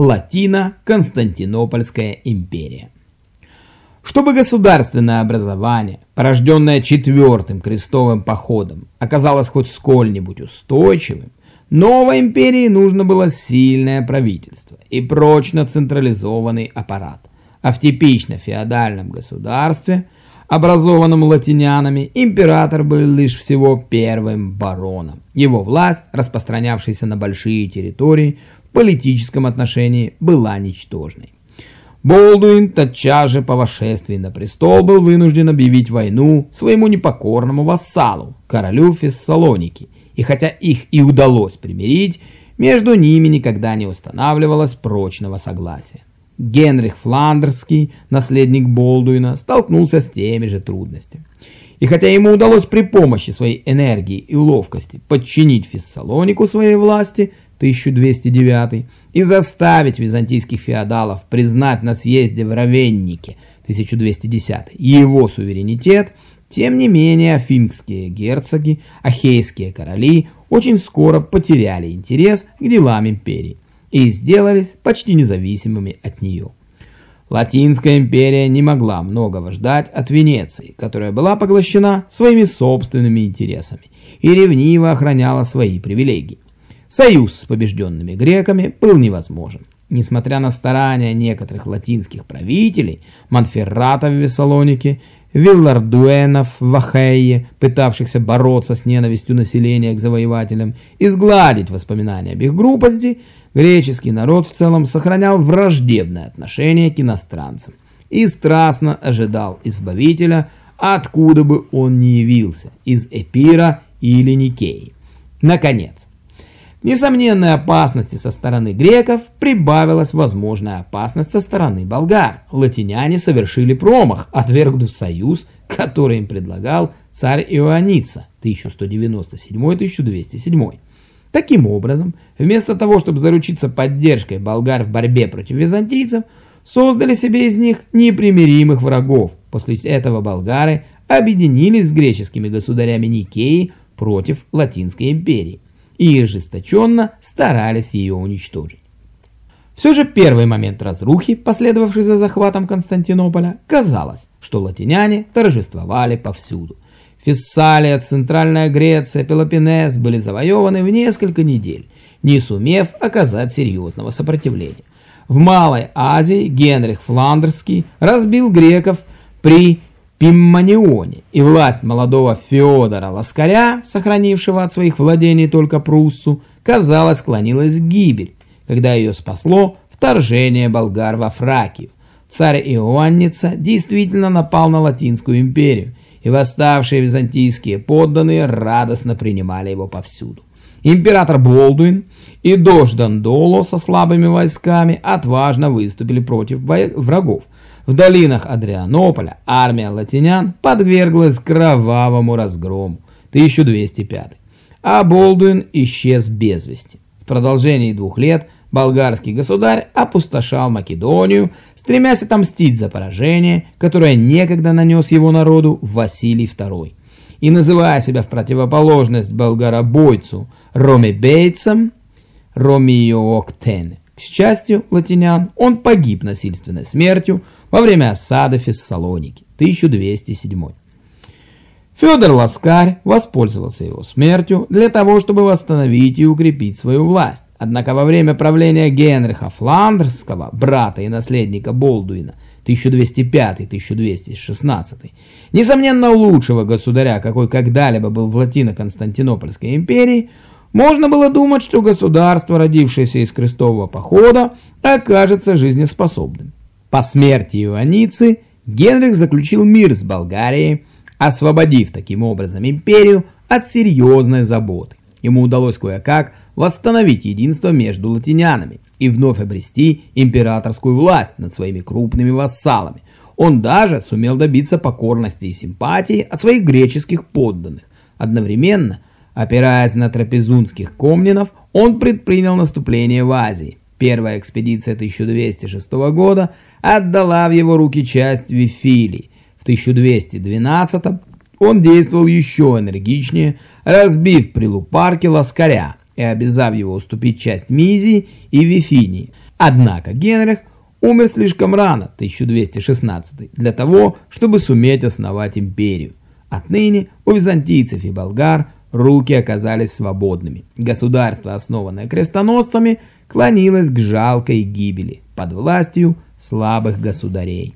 Латино-Константинопольская империя. Чтобы государственное образование, порожденное четвертым крестовым походом, оказалось хоть сколь-нибудь устойчивым, новой империи нужно было сильное правительство и прочно централизованный аппарат. А в типично феодальном государстве, образованном латинянами, император был лишь всего первым бароном. Его власть, распространявшаяся на большие территории, в политическом отношении была ничтожной. Болдуин тотчас же по восшествии на престол был вынужден объявить войну своему непокорному вассалу, королю Фессалоники, и хотя их и удалось примирить, между ними никогда не устанавливалось прочного согласия. Генрих Фландерский, наследник Болдуина, столкнулся с теми же трудностями. И хотя ему удалось при помощи своей энергии и ловкости подчинить Фессалонику своей власти, 1209 и заставить византийских феодалов признать на съезде в Равеннике 1210 его суверенитет, тем не менее афинские герцоги, ахейские короли очень скоро потеряли интерес к делам империи и сделались почти независимыми от нее. Латинская империя не могла многого ждать от Венеции, которая была поглощена своими собственными интересами и ревниво охраняла свои привилегии. Союз с побежденными греками был невозможен. Несмотря на старания некоторых латинских правителей, Монферрата в Вессалонике, Виллардуэнов в Ахейе, пытавшихся бороться с ненавистью населения к завоевателям и сгладить воспоминания об их группости, греческий народ в целом сохранял враждебное отношение к иностранцам и страстно ожидал избавителя, откуда бы он ни явился, из Эпира или Никеи. Наконец, несомненной опасности со стороны греков прибавилась возможная опасность со стороны болгар. Латиняне совершили промах, отвергнув союз, который им предлагал царь Иоанница 1197-1207. Таким образом, вместо того, чтобы заручиться поддержкой болгар в борьбе против византийцев, создали себе из них непримиримых врагов. После этого болгары объединились с греческими государями Никеи против Латинской империи и ожесточенно старались ее уничтожить. Все же первый момент разрухи, последовавший за захватом Константинополя, казалось, что латиняне торжествовали повсюду. Фессалия, Центральная Греция, Пелопоннес были завоеваны в несколько недель, не сумев оказать серьезного сопротивления. В Малой Азии Генрих Фландерский разбил греков при Пимманионе, и власть молодого Феодора Ласкаря, сохранившего от своих владений только Пруссу, казалось, склонилась к гибель, когда ее спасло вторжение болгар во Фракию. Царь Иоанница действительно напал на Латинскую империю, и восставшие византийские подданные радостно принимали его повсюду. Император Болдуин и дождь Дандоло со слабыми войсками отважно выступили против врагов, в долинах Адрианополя армия латинян подверглась кровавому разгрому 1205, а Болдуин исчез без вести. В продолжении двух лет болгарский государь опустошал Македонию, стремясь отомстить за поражение, которое некогда нанес его народу Василий II. И называя себя в противоположность болгаробойцу Ромебейцем, Ромиооктене. К счастью латинян, он погиб насильственной смертью во время осады Фессалоники, 1207. Федор Ласкарь воспользовался его смертью для того, чтобы восстановить и укрепить свою власть. Однако во время правления Генриха Фландерского, брата и наследника Болдуина, 1205-1216, несомненно лучшего государя, какой когда-либо был в Латино-Константинопольской империи, можно было думать, что государство, родившееся из крестового похода, окажется жизнеспособным. По смерти Иоанницы Генрих заключил мир с Болгарией, освободив таким образом империю от серьезной заботы. Ему удалось кое-как восстановить единство между латинянами и вновь обрести императорскую власть над своими крупными вассалами. Он даже сумел добиться покорности и симпатии от своих греческих подданных. Одновременно, опираясь на трапезунских комнинов, он предпринял наступление в Азии. Первая экспедиция 1206 года отдала в его руки часть Вифилии. В 1212 он действовал еще энергичнее, разбив при Лупарке Ласкаря и обязав его уступить часть Мизии и Вифинии. Однако Генрих умер слишком рано, 1216, для того, чтобы суметь основать империю. Отныне у византийцев и болгар руки оказались свободными. Государство, основанное крестоносцами, клонилось к жалкой гибели под властью слабых государей.